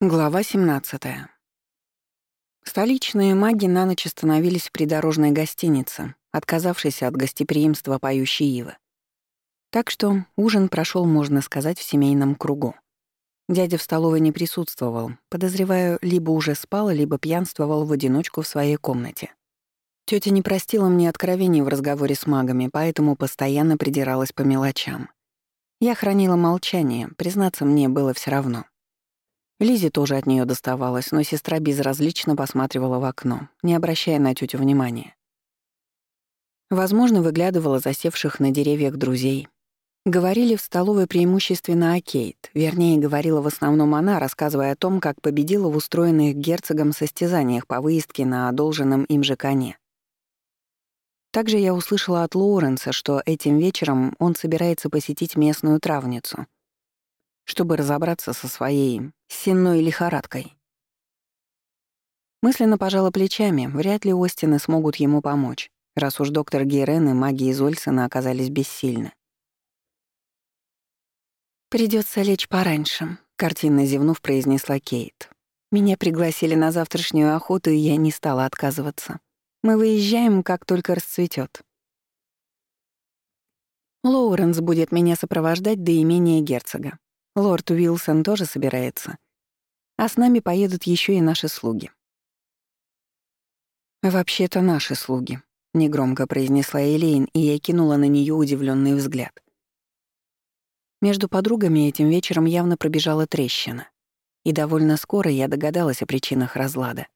Глава 17. Столичные маги на ночь остановились в придорожной гостинице, отказавшись от гостеприимства поющей ивы. Так что ужин прошел, можно сказать, в семейном кругу. Дядя в столовой не присутствовал, подозреваю, либо уже спал, либо пьянствовал в одиночку в своей комнате. Тётя не простила мне откровений в разговоре с магами, поэтому постоянно придиралась по мелочам. Я хранила молчание, признаться мне было все равно. Лизе тоже от нее доставалось, но сестра безразлично посматривала в окно, не обращая на тетю внимания. Возможно, выглядывала засевших на деревьях друзей. Говорили в столовой преимущественно о Кейт, вернее, говорила в основном она, рассказывая о том, как победила в устроенных герцогом состязаниях по выездке на одолженном им же коне. Также я услышала от Лоуренса, что этим вечером он собирается посетить местную травницу — чтобы разобраться со своей сенной лихорадкой. Мысленно пожала плечами, вряд ли Остины смогут ему помочь, раз уж доктор Гейрен и маги из Ольсена оказались бессильны. Придется лечь пораньше», — картинно зевнув, произнесла Кейт. «Меня пригласили на завтрашнюю охоту, и я не стала отказываться. Мы выезжаем, как только расцветет. Лоуренс будет меня сопровождать до имения герцога. Лорд Уилсон тоже собирается. А с нами поедут еще и наши слуги. «Вообще-то наши слуги», — негромко произнесла Элейн, и я кинула на нее удивленный взгляд. Между подругами этим вечером явно пробежала трещина. И довольно скоро я догадалась о причинах разлада.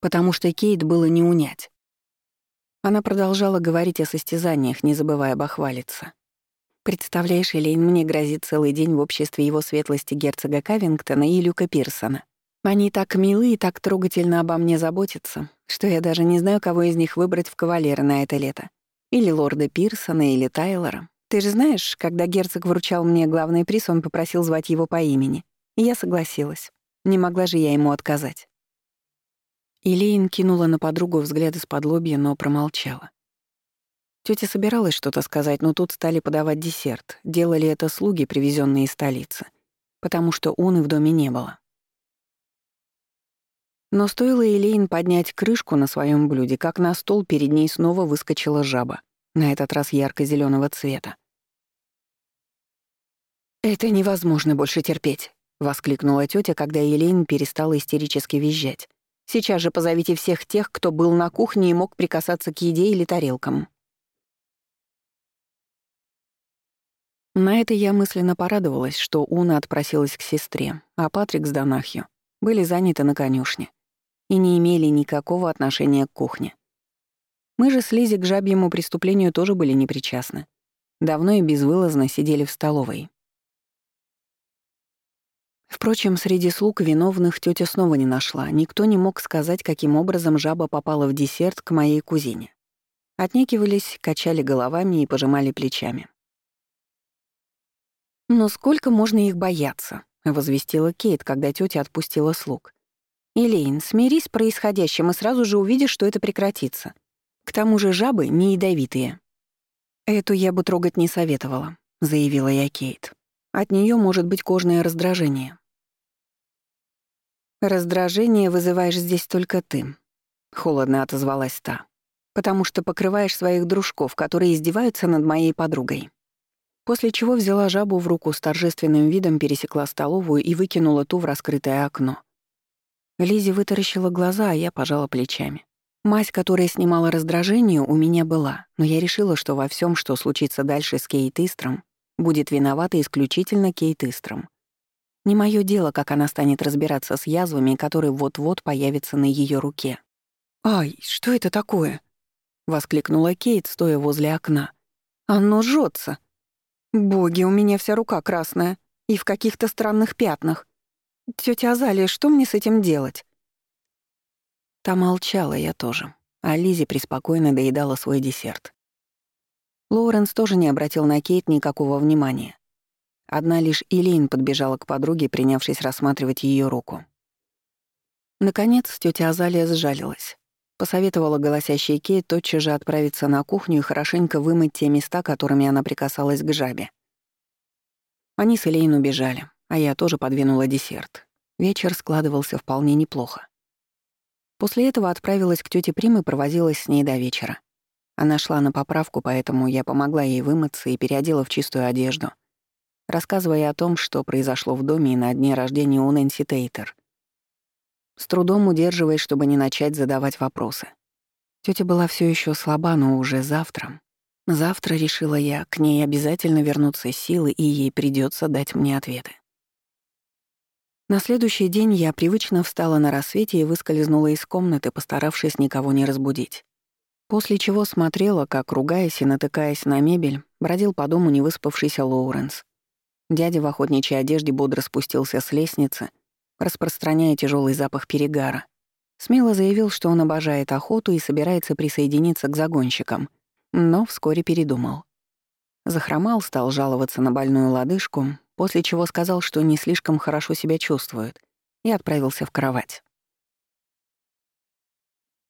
Потому что Кейт было не унять. Она продолжала говорить о состязаниях, не забывая бахвалиться. Представляешь, Элейн, мне грозит целый день в обществе его светлости герцога Кавингтона и Люка Пирсона. Они так милы и так трогательно обо мне заботятся, что я даже не знаю, кого из них выбрать в кавалеры на это лето. Или лорда Пирсона, или Тайлора. Ты же знаешь, когда герцог вручал мне главный приз, он попросил звать его по имени. И я согласилась. Не могла же я ему отказать. Илейн кинула на подругу взгляд из-под лобья, но промолчала. Тётя собиралась что-то сказать, но тут стали подавать десерт. Делали это слуги, привезенные из столицы, потому что он и в доме не было. Но стоило Элейн поднять крышку на своем блюде, как на стол перед ней снова выскочила жаба, на этот раз ярко зеленого цвета. «Это невозможно больше терпеть», — воскликнула тётя, когда Элейн перестала истерически визжать. «Сейчас же позовите всех тех, кто был на кухне и мог прикасаться к еде или тарелкам». На это я мысленно порадовалась, что Уна отпросилась к сестре, а Патрик с Донахью были заняты на конюшне и не имели никакого отношения к кухне. Мы же с Лизи к жабьему преступлению тоже были непричастны. Давно и безвылазно сидели в столовой. Впрочем, среди слуг виновных тетя снова не нашла. Никто не мог сказать, каким образом жаба попала в десерт к моей кузине. Отнекивались, качали головами и пожимали плечами. «Но сколько можно их бояться?» — возвестила Кейт, когда тетя отпустила слуг. «Элейн, смирись с происходящим и сразу же увидишь, что это прекратится. К тому же жабы не ядовитые». «Эту я бы трогать не советовала», — заявила я Кейт. «От нее может быть кожное раздражение». «Раздражение вызываешь здесь только ты», — холодно отозвалась та, «потому что покрываешь своих дружков, которые издеваются над моей подругой». После чего взяла жабу в руку с торжественным видом, пересекла столовую и выкинула ту в раскрытое окно. Лизи вытаращила глаза, а я пожала плечами. Мазь, которая снимала раздражение, у меня была, но я решила, что во всем, что случится дальше с Кейт Истром, будет виновата исключительно Кейт Истром. Не мое дело, как она станет разбираться с язвами, которые вот-вот появятся на ее руке. «Ай, что это такое?» — воскликнула Кейт, стоя возле окна. «Оно жжется. Боги, у меня вся рука красная и в каких-то странных пятнах. Тётя Азалия, что мне с этим делать? Та молчала, я тоже, а Лизи преспокойно доедала свой десерт. Лоуренс тоже не обратил на Кейт никакого внимания. Одна лишь Илейн подбежала к подруге, принявшись рассматривать ее руку. Наконец, тетя Азалия сжалилась. Посоветовала голосящей Кейт тотчас же отправиться на кухню и хорошенько вымыть те места, которыми она прикасалась к жабе. Они с Элейн убежали, а я тоже подвинула десерт. Вечер складывался вполне неплохо. После этого отправилась к тете Прим и провозилась с ней до вечера. Она шла на поправку, поэтому я помогла ей вымыться и переодела в чистую одежду, рассказывая о том, что произошло в доме и на дне рождения у Нэнси Тейтер. С трудом удерживаясь, чтобы не начать задавать вопросы. Тетя была все еще слаба, но уже завтра. Завтра, решила я, к ней обязательно вернутся силы, и ей придется дать мне ответы. На следующий день я привычно встала на рассвете и выскользнула из комнаты, постаравшись никого не разбудить. После чего смотрела, как, ругаясь и натыкаясь на мебель, бродил по дому невыспавшийся Лоуренс. Дядя в охотничьей одежде бодро спустился с лестницы, распространяя тяжелый запах перегара. Смело заявил, что он обожает охоту и собирается присоединиться к загонщикам, но вскоре передумал. Захромал, стал жаловаться на больную лодыжку, после чего сказал, что не слишком хорошо себя чувствует, и отправился в кровать.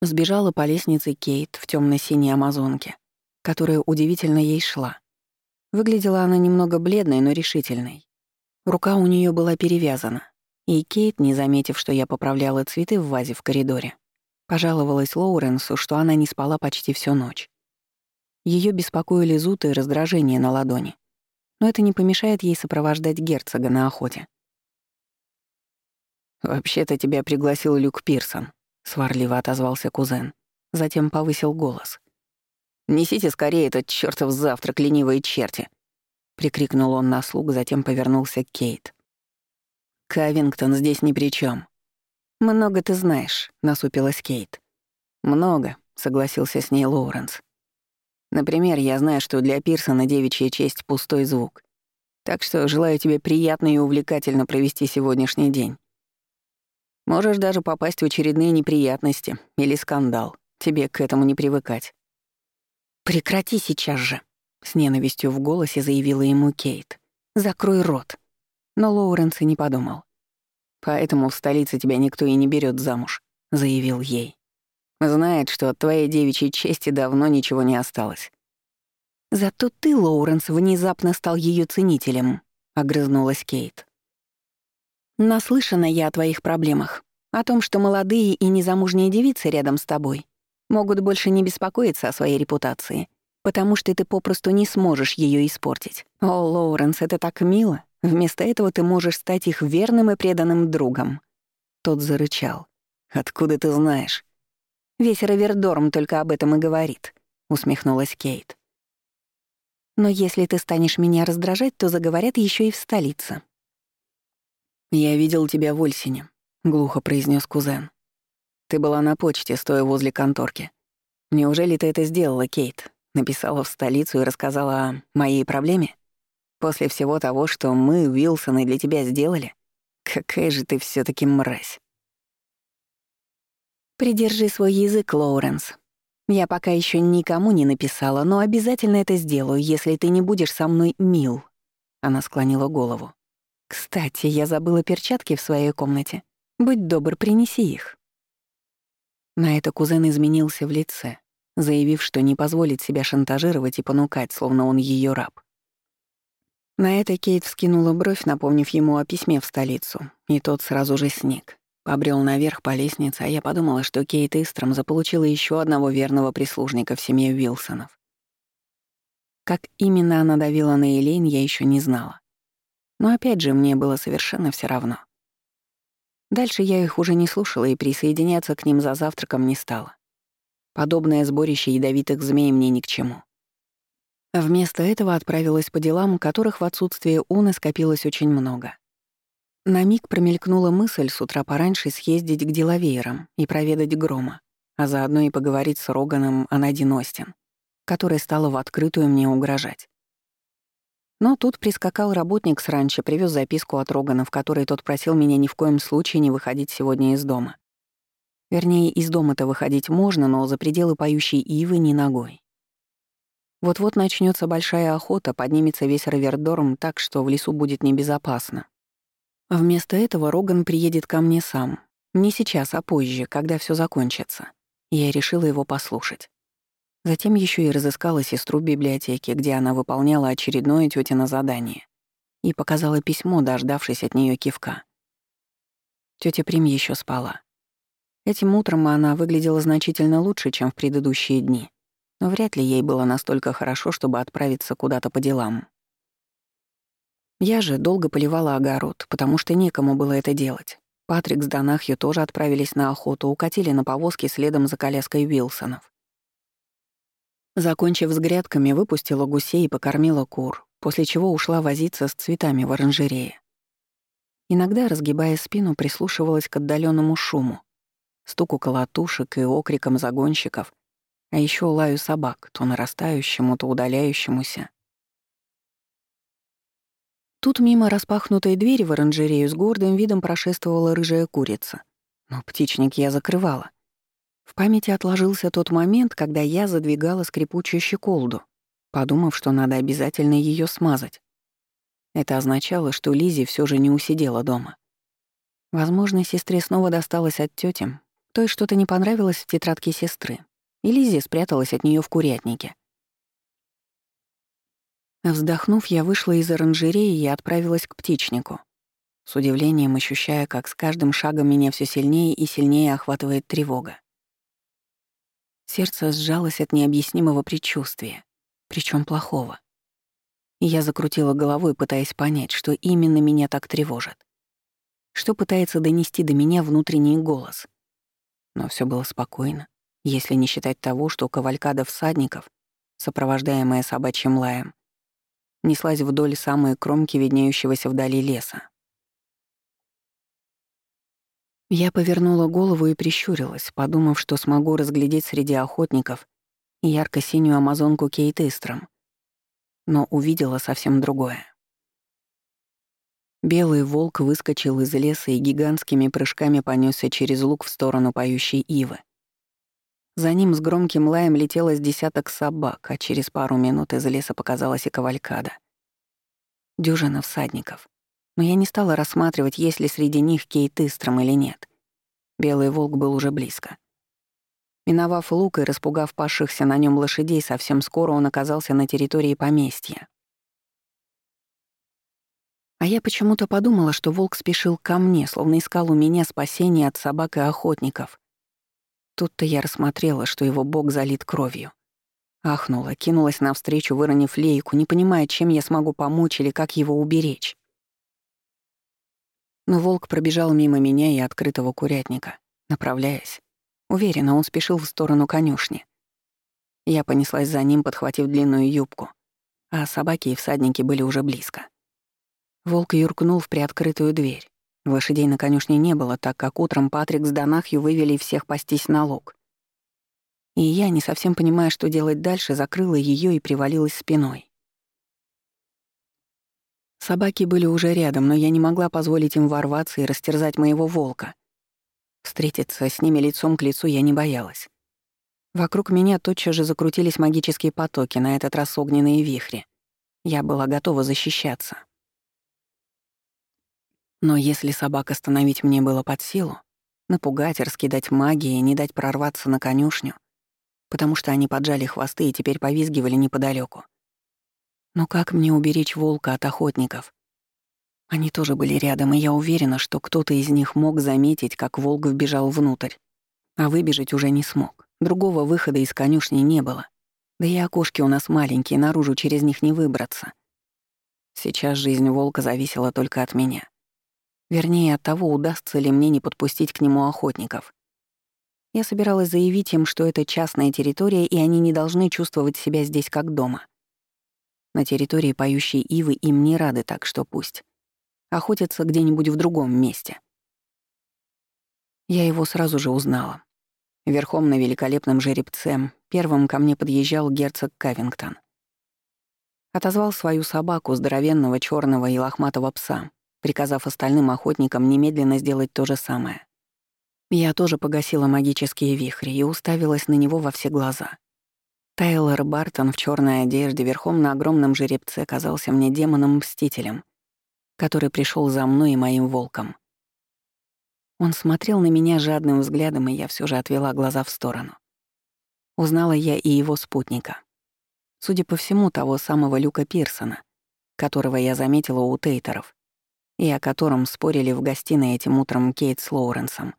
Сбежала по лестнице Кейт в темно синей амазонке, которая удивительно ей шла. Выглядела она немного бледной, но решительной. Рука у нее была перевязана, и Кейт, не заметив, что я поправляла цветы в вазе в коридоре, пожаловалась Лоуренсу, что она не спала почти всю ночь. Ее беспокоили зуд и раздражение на ладони, но это не помешает ей сопровождать герцога на охоте. «Вообще-то тебя пригласил Люк Пирсон», — сварливо отозвался кузен. Затем повысил голос. «Несите скорее этот чёртов завтрак, ленивые черти!» Прикрикнул он на слуг, затем повернулся к Кейт. «Кавингтон здесь ни при чем. «Много ты знаешь», — насупилась Кейт. «Много», — согласился с ней Лоуренс. «Например, я знаю, что для Пирсона девичья честь — пустой звук. Так что желаю тебе приятно и увлекательно провести сегодняшний день. Можешь даже попасть в очередные неприятности или скандал. Тебе к этому не привыкать. «Прекрати сейчас же», — с ненавистью в голосе заявила ему Кейт. «Закрой рот». Но Лоуренс и не подумал. «Поэтому в столице тебя никто и не берет замуж», — заявил ей. «Знает, что от твоей девичьей чести давно ничего не осталось». «Зато ты, Лоуренс, внезапно стал ее ценителем», — огрызнулась Кейт. Наслышана я о твоих проблемах, о том, что молодые и незамужние девицы рядом с тобой могут больше не беспокоиться о своей репутации, потому что ты попросту не сможешь ее испортить. О, Лоуренс, это так мило. Вместо этого ты можешь стать их верным и преданным другом. Тот зарычал. «Откуда ты знаешь?» «Весь Равердорм только об этом и говорит», — усмехнулась Кейт. «Но если ты станешь меня раздражать, то заговорят еще и в столице. «Я видел тебя в Ольсине», — глухо произнес кузен. «Ты была на почте, стоя возле конторки. Неужели ты это сделала, Кейт? Написала в столицу и рассказала о моей проблеме? После всего того, что мы, Уилсоны, для тебя сделали? Какая же ты все таки мразь!» «Придержи свой язык, Лоуренс. Я пока еще никому не написала, но обязательно это сделаю, если ты не будешь со мной мил». Она склонила голову. «Кстати, я забыла перчатки в своей комнате. Будь добр, принеси их». На это кузен изменился в лице, заявив, что не позволит себя шантажировать и понукать, словно он ее раб. На это Кейт вскинула бровь, напомнив ему о письме в столицу, и тот сразу же сник. Побрел наверх по лестнице, а я подумала, что Кейт Истром заполучила еще одного верного прислужника в семье Уилсонов. Как именно она давила на Элейн, я еще не знала. Но опять же, мне было совершенно все равно. Дальше я их уже не слушала и присоединяться к ним за завтраком не стала. Подобное сборище ядовитых змей мне ни к чему. Вместо этого отправилась по делам, которых в отсутствие Уны скопилось очень много. На миг промелькнула мысль с утра пораньше съездить к деловеерам и проведать Грома, а заодно и поговорить с Роганом о Надин Остин, которая стала в открытую мне угрожать. Но тут прискакал работник с ранчо, привез записку от Рогана, в которой тот просил меня ни в коем случае не выходить сегодня из дома. Вернее, из дома-то выходить можно, но за пределы поющей ивы ни ногой. Вот-вот начнется большая охота, поднимется весь Равердорм так, что в лесу будет небезопасно. Вместо этого Роган приедет ко мне сам. Не сейчас, а позже, когда все закончится. Я решила его послушать. Затем еще и разыскала сестру в библиотеке, где она выполняла очередное тетино задание, и показала письмо, дождавшись от нее кивка. Тётя Прим ещё спала. Этим утром она выглядела значительно лучше, чем в предыдущие дни, но вряд ли ей было настолько хорошо, чтобы отправиться куда-то по делам. Я же долго поливала огород, потому что некому было это делать. Патрик с Донахью тоже отправились на охоту, укатили на повозке следом за коляской Уилсонов. Закончив с грядками, выпустила гусей и покормила кур, после чего ушла возиться с цветами в оранжерее. Иногда, разгибая спину, прислушивалась к отдаленному шуму, стуку колотушек и окрикам загонщиков, а еще лаю собак, то нарастающему, то удаляющемуся. Тут мимо распахнутой двери в оранжерею с гордым видом прошествовала рыжая курица. Но птичник я закрывала. В памяти отложился тот момент, когда я задвигала скрипучую щеколду, подумав, что надо обязательно ее смазать. Это означало, что Лизи все же не усидела дома. Возможно, сестре снова досталось от тети. Той что-то не понравилось в тетрадке сестры, и спряталась от нее в курятнике. Вздохнув, я вышла из оранжереи и отправилась к птичнику, с удивлением ощущая, как с каждым шагом меня все сильнее и сильнее охватывает тревога. Сердце сжалось от необъяснимого предчувствия, причем плохого. И я закрутила головой, пытаясь понять, что именно меня так тревожит. Что пытается донести до меня внутренний голос. Но все было спокойно, если не считать того, что кавалькада всадников, сопровождаемая собачьим лаем, неслась вдоль самой кромки виднеющегося вдали леса. Я повернула голову и прищурилась, подумав, что смогу разглядеть среди охотников ярко-синюю амазонку Кейт Истром. Но увидела совсем другое. Белый волк выскочил из леса и гигантскими прыжками понесся через луг в сторону поющей ивы. За ним с громким лаем летело с десяток собак, а через пару минут из леса показалась и кавалькада. Дюжина всадников. Но я не стала рассматривать, есть ли среди них Кейт Истром или нет. Белый волк был уже близко. Миновав лук и распугав пасшихся на нем лошадей, совсем скоро он оказался на территории поместья. А я почему-то подумала, что волк спешил ко мне, словно искал у меня спасения от собак и охотников. Тут-то я рассмотрела, что его бок залит кровью. Ахнула, кинулась навстречу, выронив лейку, не понимая, чем я смогу помочь или как его уберечь. Но волк пробежал мимо меня и открытого курятника, направляясь. Уверенно, он спешил в сторону конюшни. Я понеслась за ним, подхватив длинную юбку, а собаки и всадники были уже близко. Волк юркнул в приоткрытую дверь. Лошадей на конюшне не было, так как утром Патрик с Донахью вывели всех пастись на луг. И я, не совсем понимая, что делать дальше, закрыла ее и привалилась спиной. Собаки были уже рядом, но я не могла позволить им ворваться и растерзать моего волка. Встретиться с ними лицом к лицу я не боялась. Вокруг меня тотчас же закрутились магические потоки, на этот раз огненные вихри. Я была готова защищаться. Но если собак остановить мне было под силу, напугать, раскидать магией, не дать прорваться на конюшню, потому что они поджали хвосты и теперь повизгивали неподалеку. Но как мне уберечь волка от охотников? Они тоже были рядом, и я уверена, что кто-то из них мог заметить, как волк вбежал внутрь. А выбежать уже не смог. Другого выхода из конюшни не было. Да и окошки у нас маленькие, наружу через них не выбраться. Сейчас жизнь волка зависела только от меня. Вернее, от того, удастся ли мне не подпустить к нему охотников. Я собиралась заявить им, что это частная территория, и они не должны чувствовать себя здесь как дома. На территории поющей ивы им не рады, так что пусть. Охотятся где-нибудь в другом месте. Я его сразу же узнала. Верхом на великолепном жеребце первым ко мне подъезжал герцог Кавингтон. Отозвал свою собаку, здоровенного черного и лохматого пса, приказав остальным охотникам немедленно сделать то же самое. Я тоже погасила магические вихри и уставилась на него во все глаза. Тайлор Бартон в черной одежде верхом на огромном жеребце казался мне демоном-мстителем, который пришел за мной и моим волком. Он смотрел на меня жадным взглядом, и я все же отвела глаза в сторону. Узнала я и его спутника. Судя по всему, того самого Люка Пирсона, которого я заметила у Тейтеров, и о котором спорили в гостиной этим утром Кейт с Лоуренсом.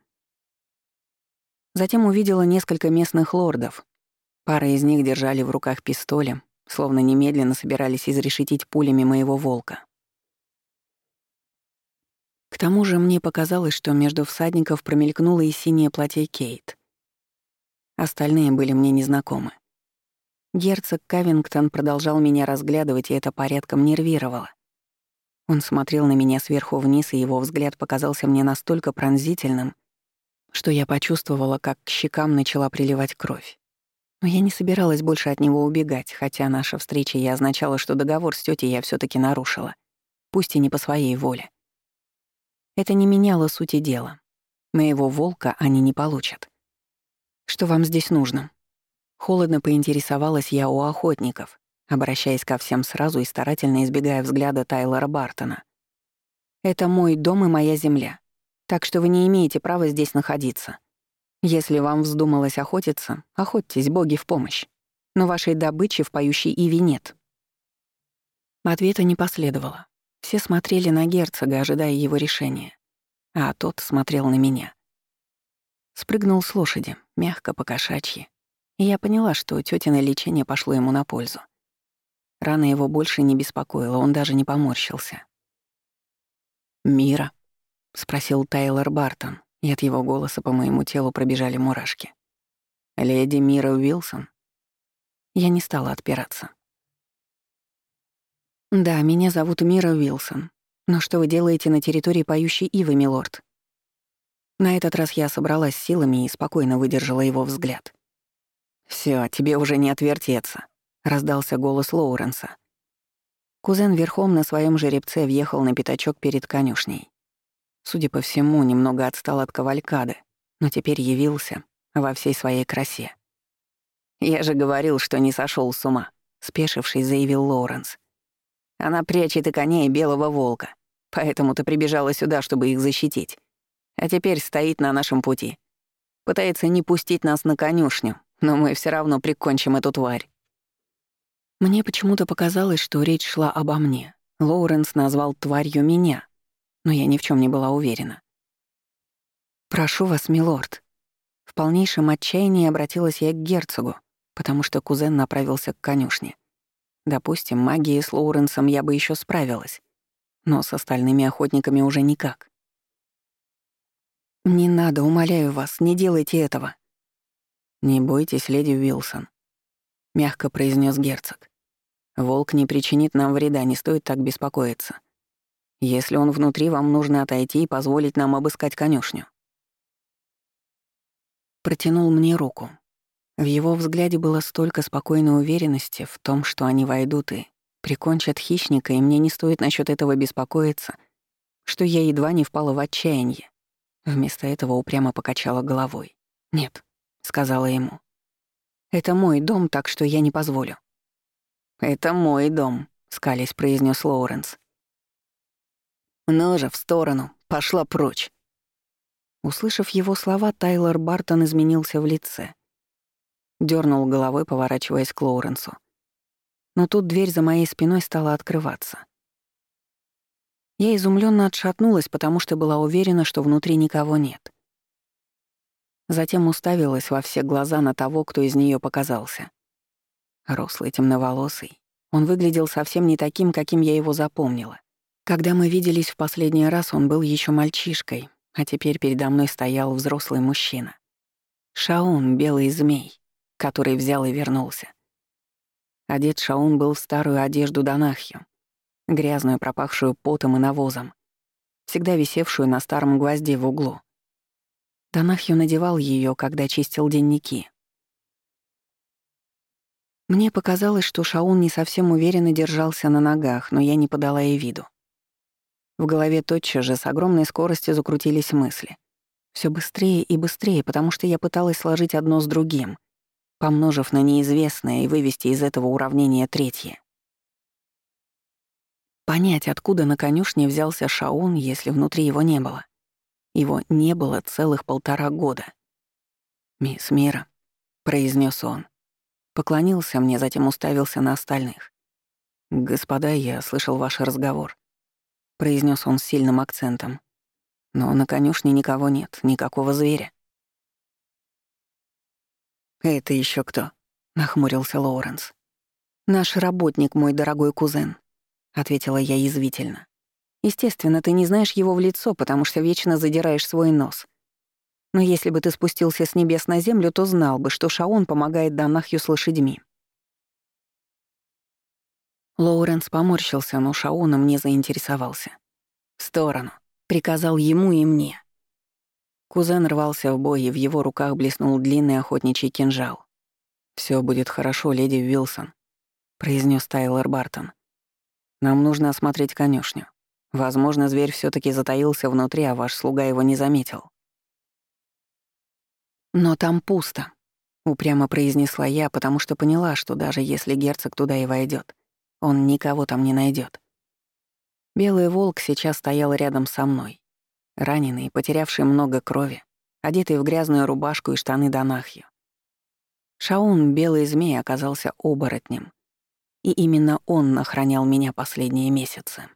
Затем увидела несколько местных лордов. Пара из них держали в руках пистоли, словно немедленно собирались изрешетить пулями моего волка. К тому же мне показалось, что между всадников промелькнуло и синее платье Кейт. Остальные были мне незнакомы. Герцог Кавингтон продолжал меня разглядывать, и это порядком нервировало. Он смотрел на меня сверху вниз, и его взгляд показался мне настолько пронзительным, что я почувствовала, как к щекам начала приливать кровь. Но я не собиралась больше от него убегать, хотя наша встреча и означала, что договор с тетей я все таки нарушила, пусть и не по своей воле. Это не меняло сути дела. Моего волка они не получат. «Что вам здесь нужно?» Холодно поинтересовалась я у охотников, обращаясь ко всем сразу и старательно избегая взгляда Тайлора Бартона. «Это мой дом и моя земля, так что вы не имеете права здесь находиться. Если вам вздумалось охотиться, охотьтесь, боги в помощь. Но вашей добычи в поющей Иве нет». Ответа не последовало. Все смотрели на герцога, ожидая его решения. А тот смотрел на меня. Спрыгнул с лошади, мягко покошачьи, и я поняла, что тётино лечение пошло ему на пользу. Рана его больше не беспокоила, он даже не поморщился. «Мира?» — спросил Тайлор Бартон, и от его голоса по моему телу пробежали мурашки. «Леди Мира Уилсон?» Я не стала отпираться. «Да, меня зовут Мира Уилсон. Но что вы делаете на территории поющей ивы, милорд?» На этот раз я собралась силами и спокойно выдержала его взгляд. Все, тебе уже не отвертеться», — раздался голос Лоуренса. Кузен верхом на своем жеребце въехал на пятачок перед конюшней. Судя по всему, немного отстал от кавалькады, но теперь явился во всей своей красе. «Я же говорил, что не сошел с ума», — спешившись, заявил Лоуренс. «Она прячет и коней белого волка, поэтому ты прибежала сюда, чтобы их защитить. А теперь стоит на нашем пути. Пытается не пустить нас на конюшню, но мы все равно прикончим эту тварь». Мне почему-то показалось, что речь шла обо мне. Лоуренс назвал тварью меня, но я ни в чем не была уверена. «Прошу вас, милорд». В полнейшем отчаянии обратилась я к герцогу, потому что кузен направился к конюшне. Допустим, магией с Лоуренсом я бы еще справилась, но с остальными охотниками уже никак. «Не надо, умоляю вас, не делайте этого», «Не бойтесь, леди Уилсон», — мягко произнес герцог. «Волк не причинит нам вреда, не стоит так беспокоиться. Если он внутри, вам нужно отойти и позволить нам обыскать конюшню». Протянул мне руку. В его взгляде было столько спокойной уверенности в том, что они войдут и прикончат хищника, и мне не стоит насчет этого беспокоиться, что я едва не впала в отчаяние. Вместо этого упрямо покачала головой. Нет, сказала ему. «Это мой дом, так что я не позволю». «Это мой дом», — скались произнес Лоуренс. «Ну же, в сторону, пошла прочь». Услышав его слова, Тайлор Бартон изменился в лице. Дёрнул головой, поворачиваясь к Лоуренсу. Но тут дверь за моей спиной стала открываться. Я изумленно отшатнулась, потому что была уверена, что внутри никого нет. Затем уставилась во все глаза на того, кто из нее показался. Рослый, темноволосый. Он выглядел совсем не таким, каким я его запомнила. Когда мы виделись в последний раз, он был еще мальчишкой, а теперь передо мной стоял взрослый мужчина. Шаун, белый змей, который взял и вернулся. Одет Шаун был в старую одежду Донахью, грязную, пропахшую потом и навозом, всегда висевшую на старом гвозде в углу. Танахью надевал ее, когда чистил дневники. Мне показалось, что Шаун не совсем уверенно держался на ногах, но я не подала ей виду. В голове тотчас же с огромной скоростью закрутились мысли. Все быстрее и быстрее, потому что я пыталась сложить одно с другим, помножив на неизвестное и вывести из этого уравнения третье. Понять, откуда на конюшне взялся Шаун, если внутри его не было — его не было целых полтора года. «Мисс Мира», — произнес он. Поклонился мне, затем уставился на остальных. «Господа, я слышал ваш разговор. — произнес он с сильным акцентом. «Но на конюшне никого нет, никакого зверя». «Это еще кто?» — нахмурился Лоуренс. «Наш работник, мой дорогой кузен», — ответила я язвительно. «Естественно, ты не знаешь его в лицо, потому что вечно задираешь свой нос. Но если бы ты спустился с небес на землю, то знал бы, что Шаон помогает Данахью с лошадьми». Лоуренс поморщился, но Шаоном не заинтересовался. «В сторону», — приказал ему и мне. Кузен рвался в бой, и в его руках блеснул длинный охотничий кинжал. Все будет хорошо, леди Вилсон», — произнес Тайлор Бартон. «Нам нужно осмотреть конюшню. Возможно, зверь все таки затаился внутри, а ваш слуга его не заметил». «Но там пусто», — упрямо произнесла я, потому что поняла, что даже если герцог туда и войдет, он никого там не найдет. Белый волк сейчас стоял рядом со мной, раненый, потерявший много крови, одетый в грязную рубашку и штаны Донахью. Шаун, белый змей, оказался оборотнем. И именно он охранял меня последние месяцы.